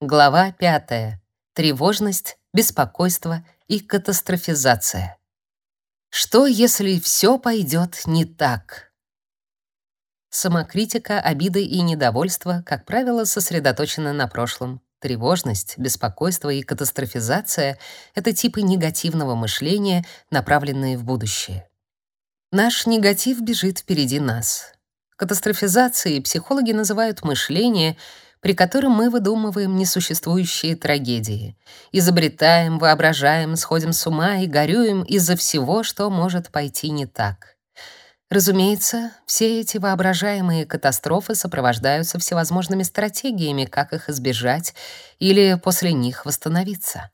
Глава 5. Тревожность, беспокойство и катастрофизация. Что, если все пойдет не так? Самокритика, обиды и недовольство, как правило, сосредоточены на прошлом. Тревожность, беспокойство и катастрофизация — это типы негативного мышления, направленные в будущее. Наш негатив бежит впереди нас. Катастрофизацией психологи называют мышление — при котором мы выдумываем несуществующие трагедии, изобретаем, воображаем, сходим с ума и горюем из-за всего, что может пойти не так. Разумеется, все эти воображаемые катастрофы сопровождаются всевозможными стратегиями, как их избежать или после них восстановиться.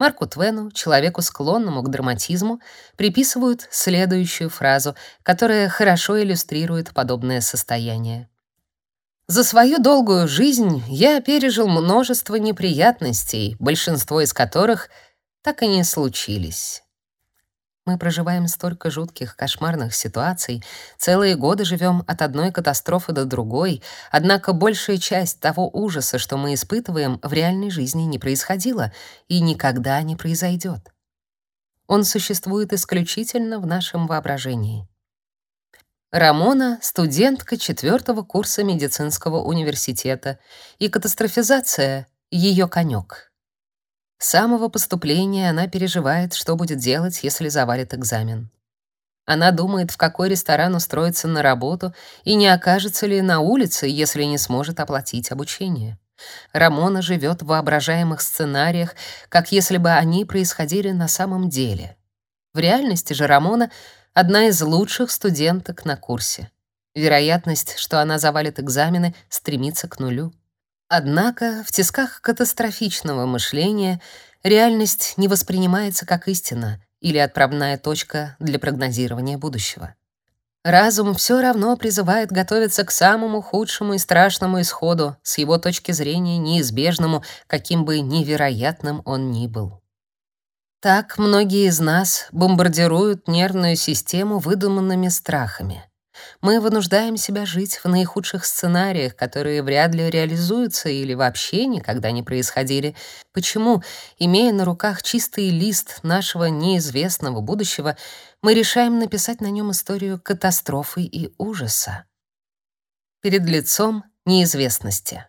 Марку Твену, человеку склонному к драматизму, приписывают следующую фразу, которая хорошо иллюстрирует подобное состояние. За свою долгую жизнь я пережил множество неприятностей, большинство из которых так и не случились. Мы проживаем столько жутких, кошмарных ситуаций, целые годы живем от одной катастрофы до другой, однако большая часть того ужаса, что мы испытываем, в реальной жизни не происходила и никогда не произойдет. Он существует исключительно в нашем воображении. Рамона — студентка четвертого курса медицинского университета, и катастрофизация — ее конек. С самого поступления она переживает, что будет делать, если завалит экзамен. Она думает, в какой ресторан устроиться на работу и не окажется ли на улице, если не сможет оплатить обучение. Рамона живет в воображаемых сценариях, как если бы они происходили на самом деле. В реальности же Рамона — одна из лучших студенток на курсе. Вероятность, что она завалит экзамены, стремится к нулю. Однако в тисках катастрофичного мышления реальность не воспринимается как истина или отправная точка для прогнозирования будущего. Разум все равно призывает готовиться к самому худшему и страшному исходу, с его точки зрения неизбежному, каким бы невероятным он ни был. Так многие из нас бомбардируют нервную систему выдуманными страхами. Мы вынуждаем себя жить в наихудших сценариях, которые вряд ли реализуются или вообще никогда не происходили. Почему, имея на руках чистый лист нашего неизвестного будущего, мы решаем написать на нем историю катастрофы и ужаса? Перед лицом неизвестности.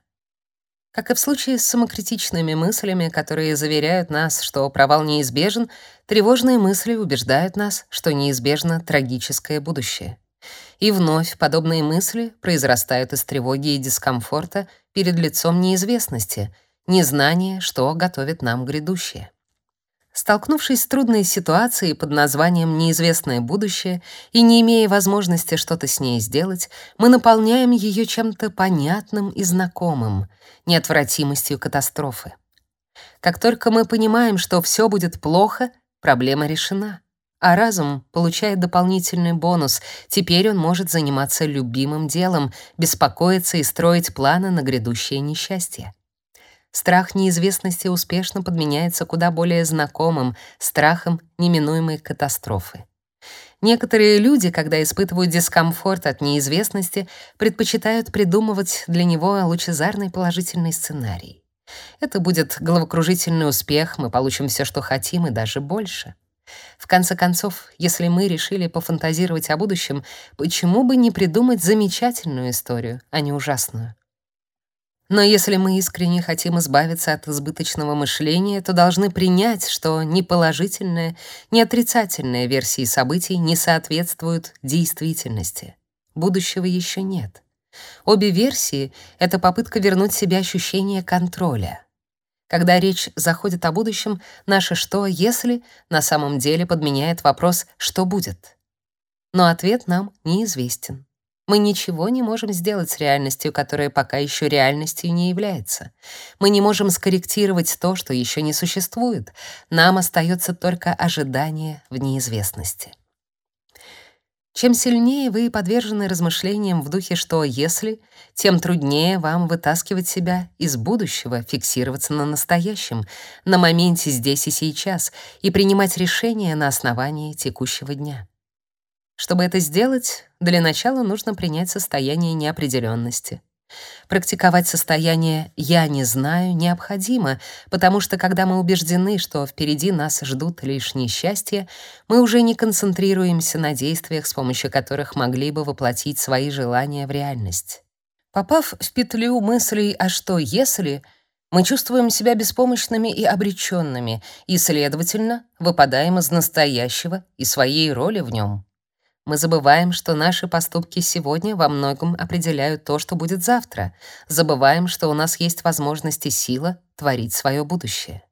Как и в случае с самокритичными мыслями, которые заверяют нас, что провал неизбежен, тревожные мысли убеждают нас, что неизбежно трагическое будущее. И вновь подобные мысли произрастают из тревоги и дискомфорта перед лицом неизвестности, незнания, что готовит нам грядущее. Столкнувшись с трудной ситуацией под названием «неизвестное будущее» и не имея возможности что-то с ней сделать, мы наполняем ее чем-то понятным и знакомым, неотвратимостью катастрофы. Как только мы понимаем, что все будет плохо, проблема решена. А разум получает дополнительный бонус. Теперь он может заниматься любимым делом, беспокоиться и строить планы на грядущее несчастье. Страх неизвестности успешно подменяется куда более знакомым страхом неминуемой катастрофы. Некоторые люди, когда испытывают дискомфорт от неизвестности, предпочитают придумывать для него лучезарный положительный сценарий. Это будет головокружительный успех, мы получим все, что хотим, и даже больше. В конце концов, если мы решили пофантазировать о будущем, почему бы не придумать замечательную историю, а не ужасную? Но если мы искренне хотим избавиться от избыточного мышления, то должны принять, что ни положительная, ни отрицательная версии событий не соответствуют действительности. Будущего еще нет. Обе версии — это попытка вернуть себе ощущение контроля. Когда речь заходит о будущем, наше «что, если» на самом деле подменяет вопрос «что будет?». Но ответ нам неизвестен. Мы ничего не можем сделать с реальностью, которая пока еще реальностью не является. Мы не можем скорректировать то, что еще не существует. Нам остается только ожидание в неизвестности. Чем сильнее вы подвержены размышлениям в духе «что если», тем труднее вам вытаскивать себя из будущего, фиксироваться на настоящем, на моменте здесь и сейчас и принимать решения на основании текущего дня. Чтобы это сделать, для начала нужно принять состояние неопределенности. Практиковать состояние «я не знаю» необходимо, потому что когда мы убеждены, что впереди нас ждут лишь несчастья, мы уже не концентрируемся на действиях, с помощью которых могли бы воплотить свои желания в реальность. Попав в петлю мыслей «а что если?», мы чувствуем себя беспомощными и обреченными, и, следовательно, выпадаем из настоящего и своей роли в нем. Мы забываем, что наши поступки сегодня во многом определяют то, что будет завтра. Забываем, что у нас есть возможность и сила творить свое будущее.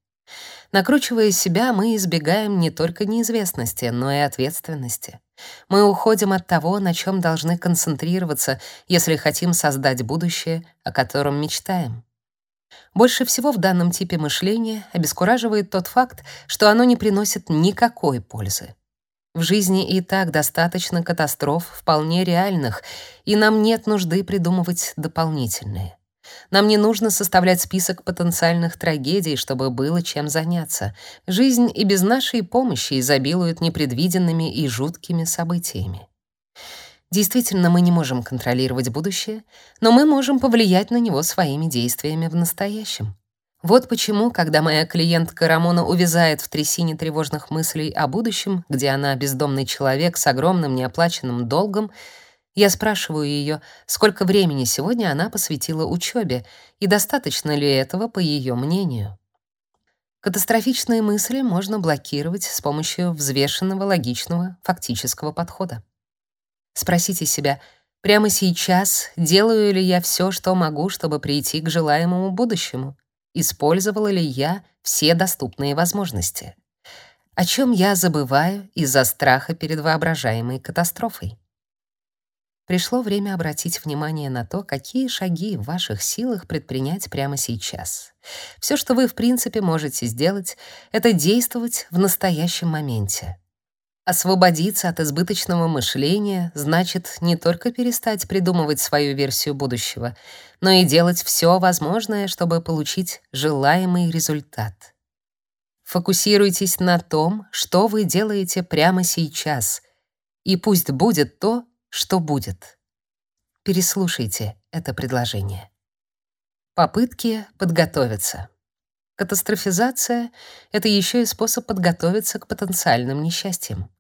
Накручивая себя, мы избегаем не только неизвестности, но и ответственности. Мы уходим от того, на чем должны концентрироваться, если хотим создать будущее, о котором мечтаем. Больше всего в данном типе мышления обескураживает тот факт, что оно не приносит никакой пользы. В жизни и так достаточно катастроф вполне реальных, и нам нет нужды придумывать дополнительные. Нам не нужно составлять список потенциальных трагедий, чтобы было чем заняться. Жизнь и без нашей помощи изобилует непредвиденными и жуткими событиями. Действительно, мы не можем контролировать будущее, но мы можем повлиять на него своими действиями в настоящем. Вот почему, когда моя клиентка Рамона увязает в трясине тревожных мыслей о будущем, где она бездомный человек с огромным неоплаченным долгом, я спрашиваю ее, сколько времени сегодня она посвятила учебе и достаточно ли этого, по ее мнению. Катастрофичные мысли можно блокировать с помощью взвешенного, логичного, фактического подхода. Спросите себя, прямо сейчас делаю ли я все, что могу, чтобы прийти к желаемому будущему? Использовала ли я все доступные возможности? О чем я забываю из-за страха перед воображаемой катастрофой? Пришло время обратить внимание на то, какие шаги в ваших силах предпринять прямо сейчас. Все, что вы в принципе можете сделать, это действовать в настоящем моменте. Освободиться от избыточного мышления значит не только перестать придумывать свою версию будущего, но и делать все возможное, чтобы получить желаемый результат. Фокусируйтесь на том, что вы делаете прямо сейчас, и пусть будет то, что будет. Переслушайте это предложение. Попытки подготовиться. Катастрофизация — это еще и способ подготовиться к потенциальным несчастьям.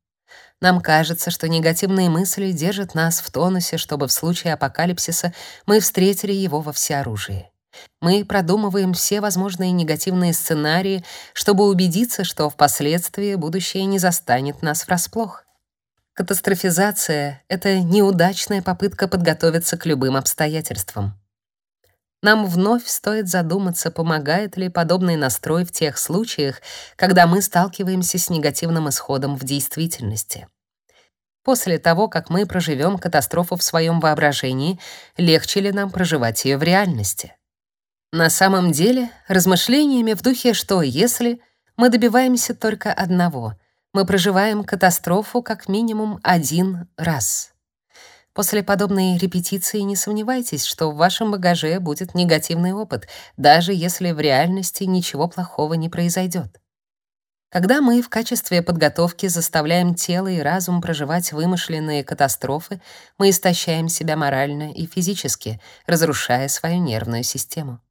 Нам кажется, что негативные мысли держат нас в тонусе, чтобы в случае апокалипсиса мы встретили его во всеоружии. Мы продумываем все возможные негативные сценарии, чтобы убедиться, что впоследствии будущее не застанет нас врасплох. Катастрофизация — это неудачная попытка подготовиться к любым обстоятельствам. Нам вновь стоит задуматься, помогает ли подобный настрой в тех случаях, когда мы сталкиваемся с негативным исходом в действительности. После того, как мы проживем катастрофу в своем воображении, легче ли нам проживать ее в реальности? На самом деле, размышлениями в духе «что если» мы добиваемся только одного — мы проживаем катастрофу как минимум один раз. После подобной репетиции не сомневайтесь, что в вашем багаже будет негативный опыт, даже если в реальности ничего плохого не произойдет. Когда мы в качестве подготовки заставляем тело и разум проживать вымышленные катастрофы, мы истощаем себя морально и физически, разрушая свою нервную систему.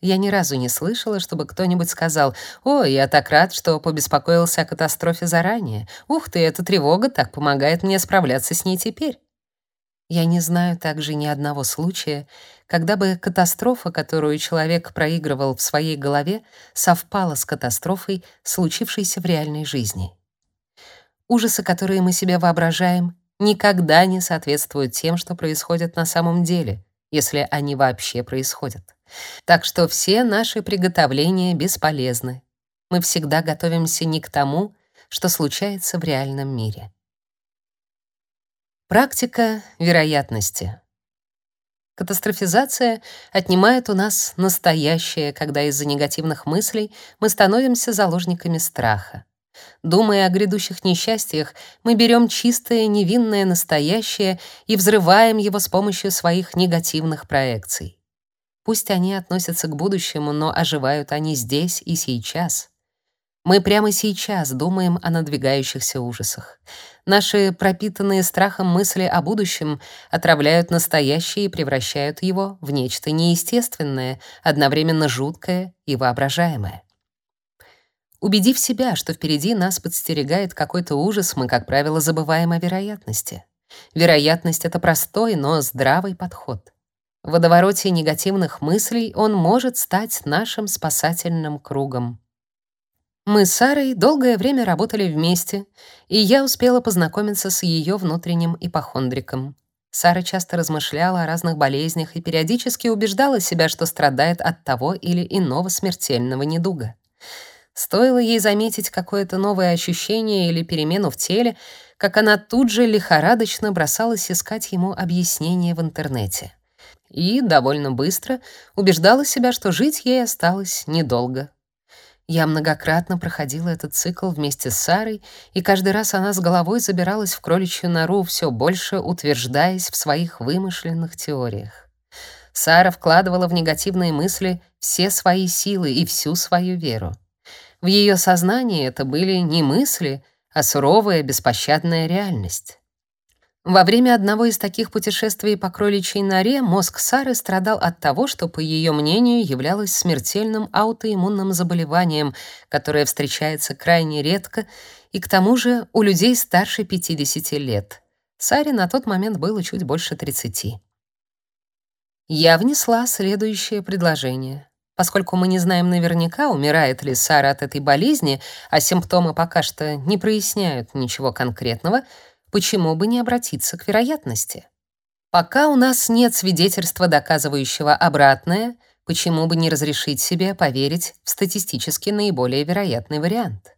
Я ни разу не слышала, чтобы кто-нибудь сказал: "Ой, я так рад, что побеспокоился о катастрофе заранее. Ух ты, эта тревога так помогает мне справляться с ней теперь". Я не знаю также ни одного случая, когда бы катастрофа, которую человек проигрывал в своей голове, совпала с катастрофой, случившейся в реальной жизни. Ужасы, которые мы себе воображаем, никогда не соответствуют тем, что происходит на самом деле, если они вообще происходят. Так что все наши приготовления бесполезны. Мы всегда готовимся не к тому, что случается в реальном мире. Практика вероятности. Катастрофизация отнимает у нас настоящее, когда из-за негативных мыслей мы становимся заложниками страха. Думая о грядущих несчастьях, мы берем чистое, невинное настоящее и взрываем его с помощью своих негативных проекций. Пусть они относятся к будущему, но оживают они здесь и сейчас. Мы прямо сейчас думаем о надвигающихся ужасах. Наши пропитанные страхом мысли о будущем отравляют настоящее и превращают его в нечто неестественное, одновременно жуткое и воображаемое. Убедив себя, что впереди нас подстерегает какой-то ужас, мы, как правило, забываем о вероятности. Вероятность — это простой, но здравый подход. В водовороте негативных мыслей он может стать нашим спасательным кругом. Мы с Сарой долгое время работали вместе, и я успела познакомиться с ее внутренним ипохондриком. Сара часто размышляла о разных болезнях и периодически убеждала себя, что страдает от того или иного смертельного недуга. Стоило ей заметить какое-то новое ощущение или перемену в теле, как она тут же лихорадочно бросалась искать ему объяснение в интернете. И довольно быстро убеждала себя, что жить ей осталось недолго. Я многократно проходила этот цикл вместе с Сарой, и каждый раз она с головой забиралась в кроличью нору, все больше утверждаясь в своих вымышленных теориях. Сара вкладывала в негативные мысли все свои силы и всю свою веру. В ее сознании это были не мысли, а суровая, беспощадная реальность. Во время одного из таких путешествий по кроличьей норе мозг Сары страдал от того, что, по ее мнению, являлось смертельным аутоиммунным заболеванием, которое встречается крайне редко и к тому же у людей старше 50 лет. Саре на тот момент было чуть больше 30. Я внесла следующее предложение. Поскольку мы не знаем наверняка, умирает ли Сара от этой болезни, а симптомы пока что не проясняют ничего конкретного — почему бы не обратиться к вероятности? Пока у нас нет свидетельства, доказывающего обратное, почему бы не разрешить себе поверить в статистически наиболее вероятный вариант?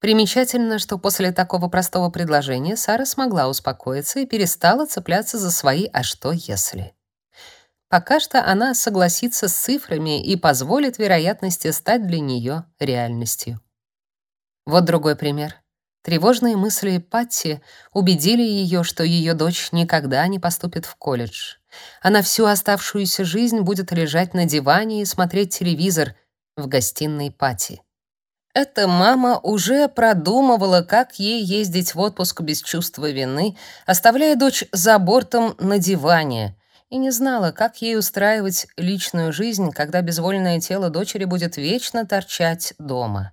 Примечательно, что после такого простого предложения Сара смогла успокоиться и перестала цепляться за свои «а что если?». Пока что она согласится с цифрами и позволит вероятности стать для нее реальностью. Вот другой пример. Тревожные мысли Патти убедили ее, что ее дочь никогда не поступит в колледж. Она всю оставшуюся жизнь будет лежать на диване и смотреть телевизор в гостиной Патти. Эта мама уже продумывала, как ей ездить в отпуск без чувства вины, оставляя дочь за бортом на диване, и не знала, как ей устраивать личную жизнь, когда безвольное тело дочери будет вечно торчать дома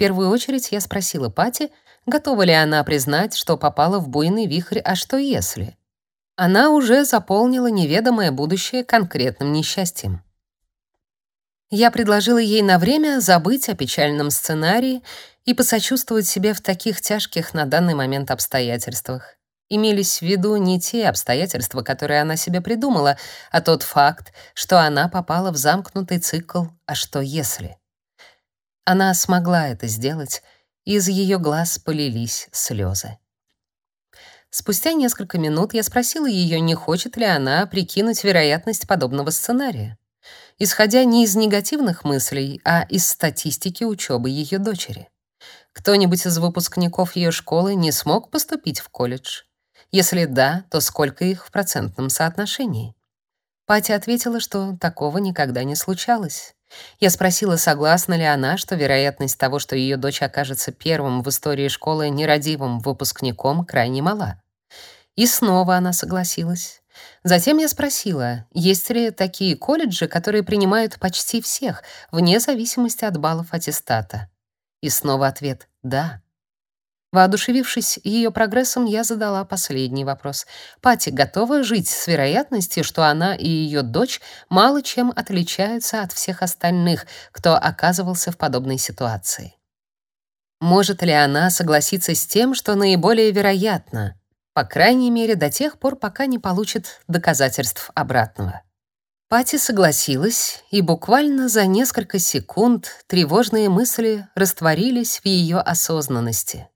первую очередь я спросила Пати, готова ли она признать, что попала в буйный вихрь, а что если? Она уже заполнила неведомое будущее конкретным несчастьем. Я предложила ей на время забыть о печальном сценарии и посочувствовать себе в таких тяжких на данный момент обстоятельствах. Имелись в виду не те обстоятельства, которые она себе придумала, а тот факт, что она попала в замкнутый цикл «а что если?». Она смогла это сделать, и из ее глаз полились слезы. Спустя несколько минут я спросила ее, не хочет ли она прикинуть вероятность подобного сценария, исходя не из негативных мыслей, а из статистики учебы ее дочери. Кто-нибудь из выпускников ее школы не смог поступить в колледж? Если да, то сколько их в процентном соотношении? Патя ответила, что такого никогда не случалось. Я спросила, согласна ли она, что вероятность того, что ее дочь окажется первым в истории школы нерадивым выпускником, крайне мала. И снова она согласилась. Затем я спросила, есть ли такие колледжи, которые принимают почти всех, вне зависимости от баллов аттестата. И снова ответ «да». Воодушевившись ее прогрессом, я задала последний вопрос. Пати готова жить с вероятностью, что она и ее дочь мало чем отличаются от всех остальных, кто оказывался в подобной ситуации. Может ли она согласиться с тем, что наиболее вероятно, по крайней мере до тех пор, пока не получит доказательств обратного? Пати согласилась, и буквально за несколько секунд тревожные мысли растворились в ее осознанности.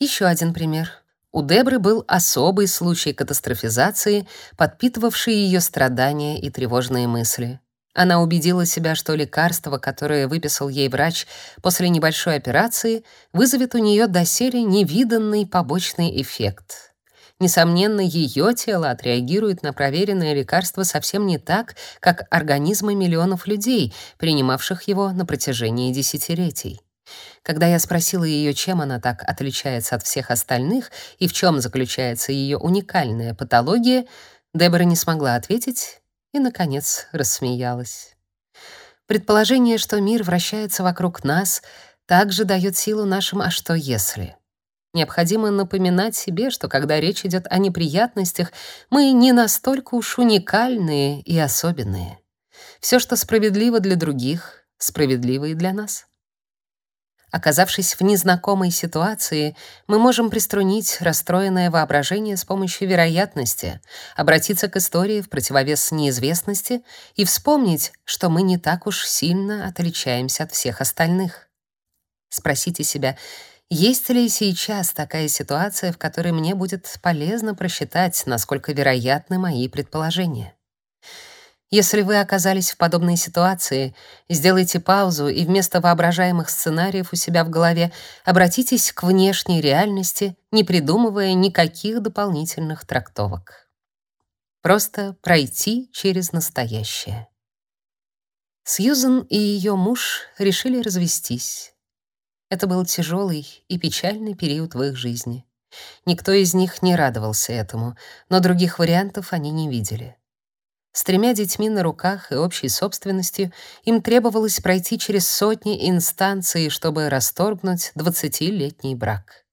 Еще один пример. У Дебры был особый случай катастрофизации, подпитывавший ее страдания и тревожные мысли. Она убедила себя, что лекарство, которое выписал ей врач после небольшой операции, вызовет у нее доселе невиданный побочный эффект. Несомненно, ее тело отреагирует на проверенное лекарство совсем не так, как организмы миллионов людей, принимавших его на протяжении десятилетий. Когда я спросила ее, чем она так отличается от всех остальных и в чем заключается ее уникальная патология, Дебора не смогла ответить и, наконец, рассмеялась. Предположение, что мир вращается вокруг нас, также дает силу нашим «а что если?». Необходимо напоминать себе, что когда речь идет о неприятностях, мы не настолько уж уникальные и особенные. Все, что справедливо для других, справедливо и для нас. Оказавшись в незнакомой ситуации, мы можем приструнить расстроенное воображение с помощью вероятности, обратиться к истории в противовес неизвестности и вспомнить, что мы не так уж сильно отличаемся от всех остальных. Спросите себя, есть ли сейчас такая ситуация, в которой мне будет полезно просчитать, насколько вероятны мои предположения? Если вы оказались в подобной ситуации, сделайте паузу и вместо воображаемых сценариев у себя в голове обратитесь к внешней реальности, не придумывая никаких дополнительных трактовок. Просто пройти через настоящее. Сьюзен и ее муж решили развестись. Это был тяжелый и печальный период в их жизни. Никто из них не радовался этому, но других вариантов они не видели. С тремя детьми на руках и общей собственностью им требовалось пройти через сотни инстанций, чтобы расторгнуть двадцатилетний брак.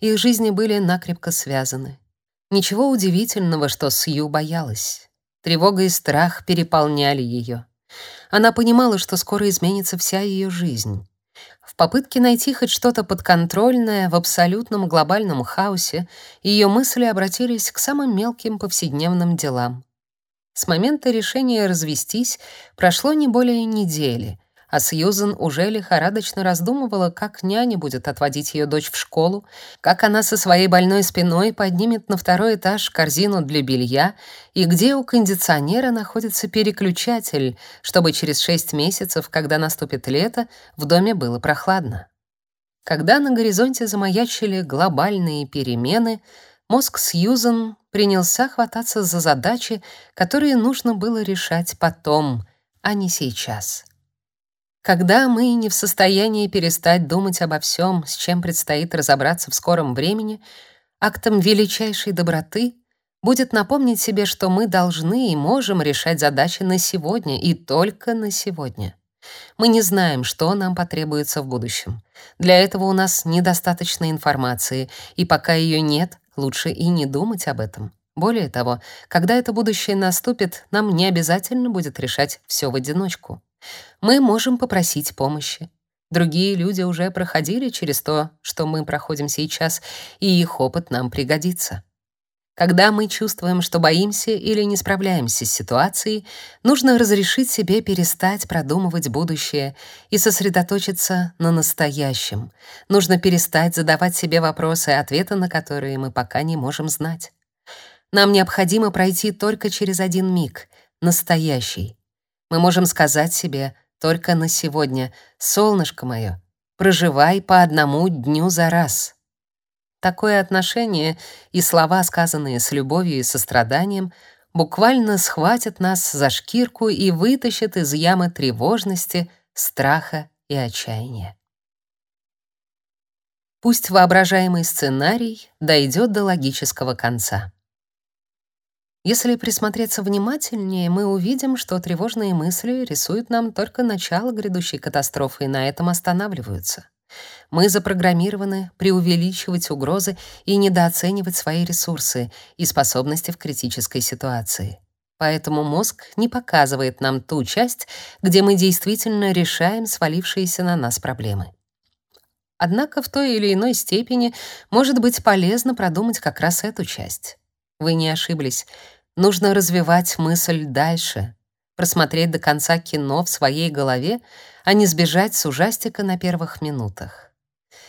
Их жизни были накрепко связаны. Ничего удивительного, что Сью боялась. Тревога и страх переполняли ее. Она понимала, что скоро изменится вся ее жизнь. В попытке найти хоть что-то подконтрольное в абсолютном глобальном хаосе, ее мысли обратились к самым мелким повседневным делам. С момента решения развестись прошло не более недели, а Сьюзен уже лихорадочно раздумывала, как няня будет отводить ее дочь в школу, как она со своей больной спиной поднимет на второй этаж корзину для белья и где у кондиционера находится переключатель, чтобы через шесть месяцев, когда наступит лето, в доме было прохладно. Когда на горизонте замаячили глобальные перемены, мозг Сьюзен принялся хвататься за задачи, которые нужно было решать потом, а не сейчас. Когда мы не в состоянии перестать думать обо всем, с чем предстоит разобраться в скором времени, актом величайшей доброты будет напомнить себе, что мы должны и можем решать задачи на сегодня и только на сегодня. Мы не знаем, что нам потребуется в будущем. Для этого у нас недостаточно информации, и пока ее нет, лучше и не думать об этом. Более того, когда это будущее наступит, нам не обязательно будет решать все в одиночку. Мы можем попросить помощи. Другие люди уже проходили через то, что мы проходим сейчас, и их опыт нам пригодится. Когда мы чувствуем, что боимся или не справляемся с ситуацией, нужно разрешить себе перестать продумывать будущее и сосредоточиться на настоящем. Нужно перестать задавать себе вопросы, ответы на которые мы пока не можем знать. Нам необходимо пройти только через один миг, настоящий. Мы можем сказать себе только на сегодня, солнышко мое, проживай по одному дню за раз. Такое отношение и слова, сказанные с любовью и состраданием, буквально схватят нас за шкирку и вытащат из ямы тревожности, страха и отчаяния. Пусть воображаемый сценарий дойдет до логического конца. Если присмотреться внимательнее, мы увидим, что тревожные мысли рисуют нам только начало грядущей катастрофы и на этом останавливаются. Мы запрограммированы преувеличивать угрозы и недооценивать свои ресурсы и способности в критической ситуации. Поэтому мозг не показывает нам ту часть, где мы действительно решаем свалившиеся на нас проблемы. Однако в той или иной степени может быть полезно продумать как раз эту часть. Вы не ошиблись. Нужно развивать мысль дальше, просмотреть до конца кино в своей голове, а не сбежать с ужастика на первых минутах.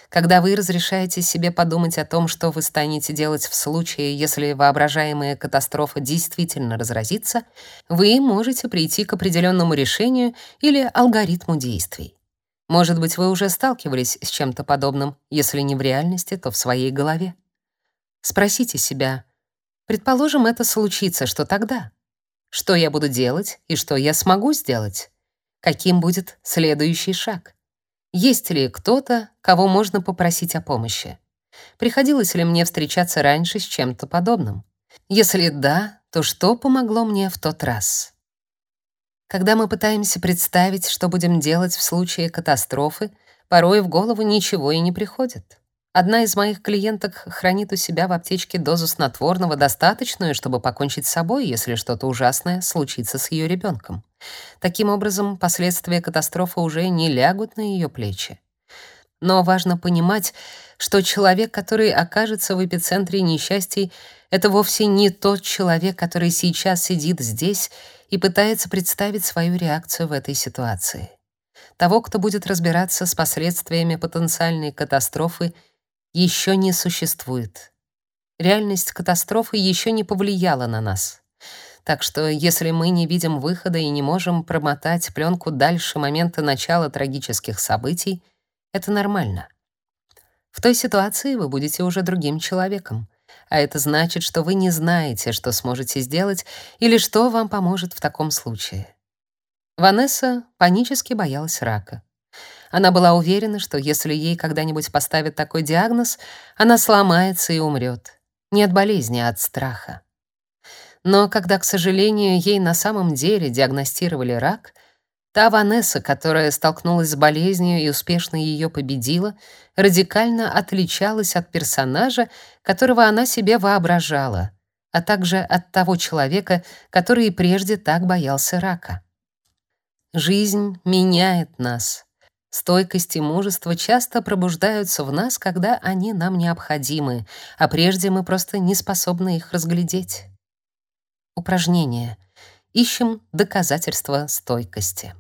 Когда вы разрешаете себе подумать о том, что вы станете делать в случае, если воображаемая катастрофа действительно разразится, вы можете прийти к определенному решению или алгоритму действий. Может быть, вы уже сталкивались с чем-то подобным, если не в реальности, то в своей голове. Спросите себя, предположим, это случится, что тогда? Что я буду делать и что я смогу сделать? Каким будет следующий шаг? Есть ли кто-то, кого можно попросить о помощи? Приходилось ли мне встречаться раньше с чем-то подобным? Если да, то что помогло мне в тот раз? Когда мы пытаемся представить, что будем делать в случае катастрофы, порой в голову ничего и не приходит. Одна из моих клиенток хранит у себя в аптечке дозу снотворного, достаточную, чтобы покончить с собой, если что-то ужасное случится с ее ребенком. Таким образом, последствия катастрофы уже не лягут на ее плечи. Но важно понимать, что человек, который окажется в эпицентре несчастий, это вовсе не тот человек, который сейчас сидит здесь и пытается представить свою реакцию в этой ситуации. Того, кто будет разбираться с последствиями потенциальной катастрофы, еще не существует. Реальность катастрофы еще не повлияла на нас. Так что если мы не видим выхода и не можем промотать пленку дальше момента начала трагических событий, это нормально. В той ситуации вы будете уже другим человеком, а это значит, что вы не знаете, что сможете сделать или что вам поможет в таком случае. Ванесса панически боялась рака. Она была уверена, что если ей когда-нибудь поставят такой диагноз, она сломается и умрет. Не от болезни, а от страха. Но когда, к сожалению, ей на самом деле диагностировали рак, та Ванесса, которая столкнулась с болезнью и успешно ее победила, радикально отличалась от персонажа, которого она себе воображала, а также от того человека, который и прежде так боялся рака. Жизнь меняет нас. Стойкость и мужество часто пробуждаются в нас, когда они нам необходимы, а прежде мы просто не способны их разглядеть. Упражнение. Ищем доказательства стойкости.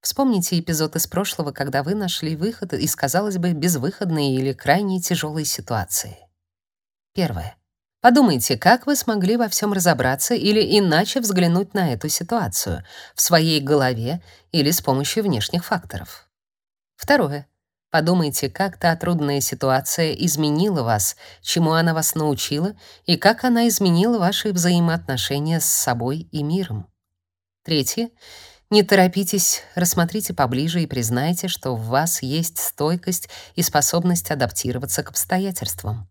Вспомните эпизод из прошлого, когда вы нашли выход из, казалось бы, безвыходной или крайне тяжелой ситуации. Первое. Подумайте, как вы смогли во всем разобраться или иначе взглянуть на эту ситуацию в своей голове или с помощью внешних факторов. Второе. Подумайте, как та трудная ситуация изменила вас, чему она вас научила и как она изменила ваши взаимоотношения с собой и миром. Третье. Не торопитесь, рассмотрите поближе и признайте, что в вас есть стойкость и способность адаптироваться к обстоятельствам.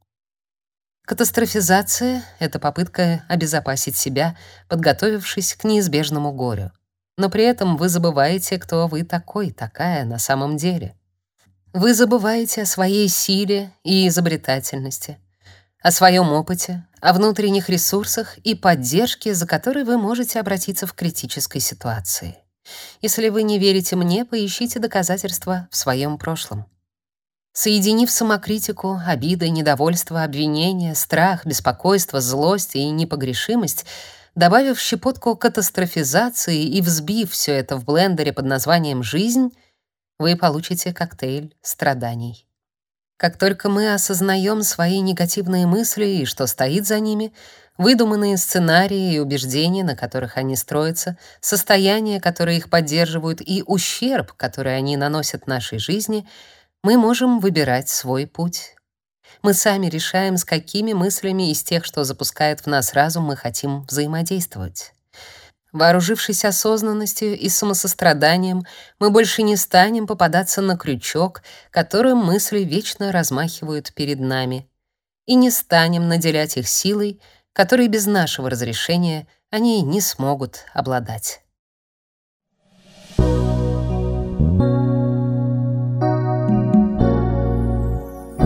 Катастрофизация — это попытка обезопасить себя, подготовившись к неизбежному горю. Но при этом вы забываете, кто вы такой, такая на самом деле. Вы забываете о своей силе и изобретательности, о своем опыте, о внутренних ресурсах и поддержке, за которой вы можете обратиться в критической ситуации. Если вы не верите мне, поищите доказательства в своем прошлом. Соединив самокритику, обиды, недовольство, обвинения, страх, беспокойство, злость и непогрешимость, добавив щепотку катастрофизации и взбив все это в блендере под названием «жизнь», вы получите коктейль страданий. Как только мы осознаем свои негативные мысли и что стоит за ними, выдуманные сценарии и убеждения, на которых они строятся, состояния, которые их поддерживают, и ущерб, который они наносят нашей жизни — мы можем выбирать свой путь. Мы сами решаем, с какими мыслями из тех, что запускает в нас разум, мы хотим взаимодействовать. Вооружившись осознанностью и самосостраданием, мы больше не станем попадаться на крючок, которым мысли вечно размахивают перед нами, и не станем наделять их силой, которой без нашего разрешения они не смогут обладать.